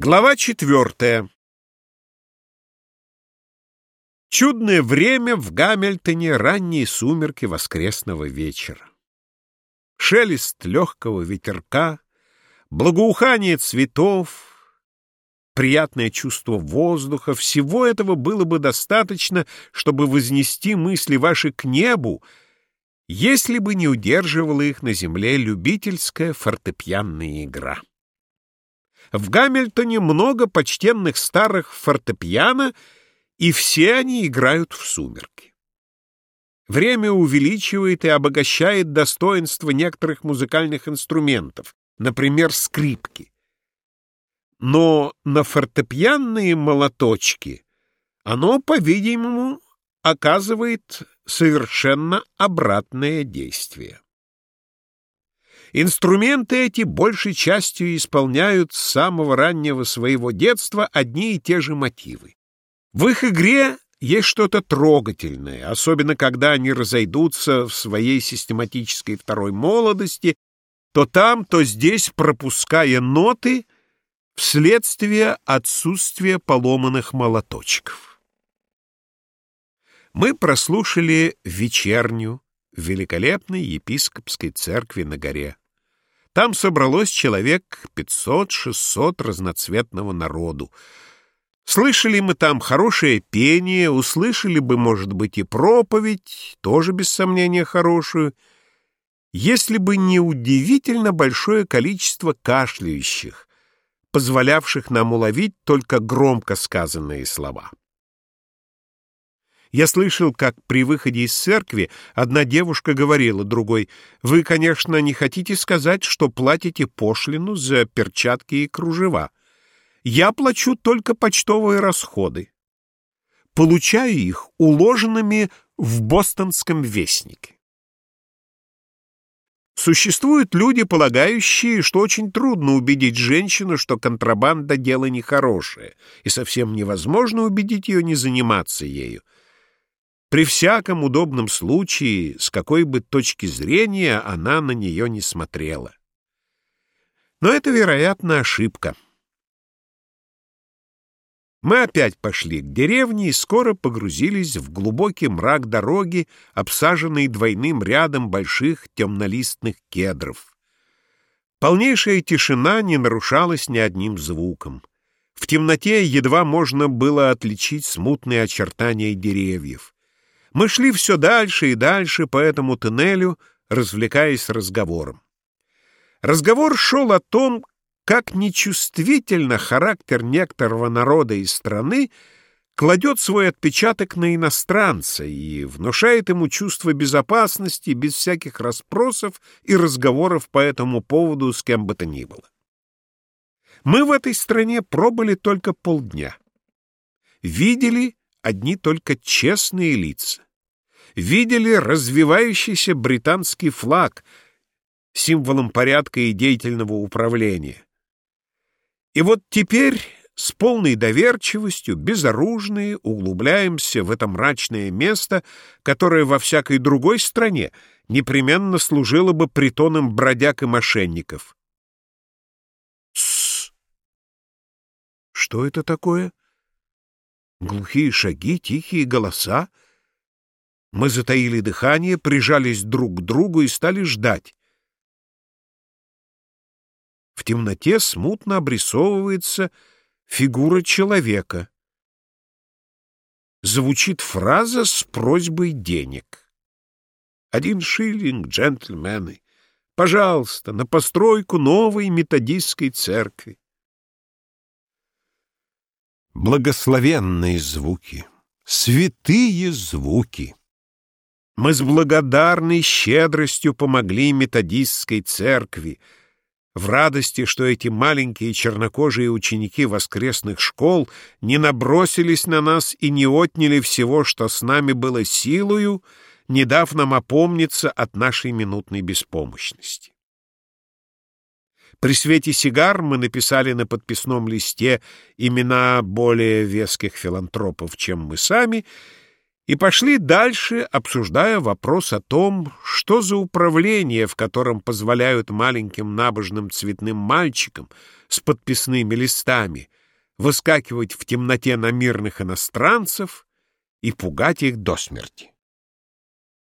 Глава четвертая. Чудное время в Гамильтоне ранние сумерки воскресного вечера. Шелест легкого ветерка, благоухание цветов, приятное чувство воздуха — всего этого было бы достаточно, чтобы вознести мысли ваши к небу, если бы не удерживала их на земле любительская фортепианная игра. В Гамильтоне много почтенных старых фортепиано, и все они играют в сумерки. Время увеличивает и обогащает достоинство некоторых музыкальных инструментов, например, скрипки. Но на фортепианные молоточки оно, по-видимому, оказывает совершенно обратное действие. Инструменты эти большей частью исполняют с самого раннего своего детства одни и те же мотивы. В их игре есть что-то трогательное, особенно когда они разойдутся в своей систематической второй молодости, то там, то здесь пропуская ноты вследствие отсутствия поломанных молоточков. Мы прослушали вечерню, в великолепной епископской церкви на горе. Там собралось человек 500-600 разноцветного народу. Слышали мы там хорошее пение, услышали бы, может быть, и проповедь, тоже без сомнения хорошую, если бы не удивительно большое количество кашляющих, позволявших нам уловить только громко сказанные слова. Я слышал, как при выходе из церкви одна девушка говорила другой, «Вы, конечно, не хотите сказать, что платите пошлину за перчатки и кружева. Я плачу только почтовые расходы. Получаю их уложенными в бостонском вестнике». Существуют люди, полагающие, что очень трудно убедить женщину, что контрабанда — дело нехорошее, и совсем невозможно убедить ее не заниматься ею. При всяком удобном случае, с какой бы точки зрения она на нее не смотрела. Но это, вероятно, ошибка. Мы опять пошли к деревне и скоро погрузились в глубокий мрак дороги, обсаженной двойным рядом больших темнолистных кедров. Полнейшая тишина не нарушалась ни одним звуком. В темноте едва можно было отличить смутные очертания деревьев. Мы шли все дальше и дальше по этому туннелю, развлекаясь разговором. Разговор шел о том, как нечувствительно характер некоторого народа и страны кладет свой отпечаток на иностранца и внушает ему чувство безопасности без всяких расспросов и разговоров по этому поводу с кем бы то ни было. Мы в этой стране пробыли только полдня. Видели одни только честные лица. Видели развивающийся британский флаг, символом порядка и деятельного управления. И вот теперь с полной доверчивостью, безоружные, углубляемся в это мрачное место, которое во всякой другой стране непременно служило бы притоном бродяг и мошенников. Что это такое? Глухие шаги, тихие голоса. Мы затаили дыхание, прижались друг к другу и стали ждать. В темноте смутно обрисовывается фигура человека. Звучит фраза с просьбой денег. Один шиллинг, джентльмены. Пожалуйста, на постройку новой методистской церкви. Благословенные звуки, святые звуки. Мы с благодарной щедростью помогли методистской церкви, в радости, что эти маленькие чернокожие ученики воскресных школ не набросились на нас и не отняли всего, что с нами было силою, не дав нам опомниться от нашей минутной беспомощности. При свете сигар мы написали на подписном листе имена более веских филантропов, чем мы сами, и пошли дальше, обсуждая вопрос о том, что за управление, в котором позволяют маленьким набожным цветным мальчикам с подписными листами выскакивать в темноте на мирных иностранцев и пугать их до смерти.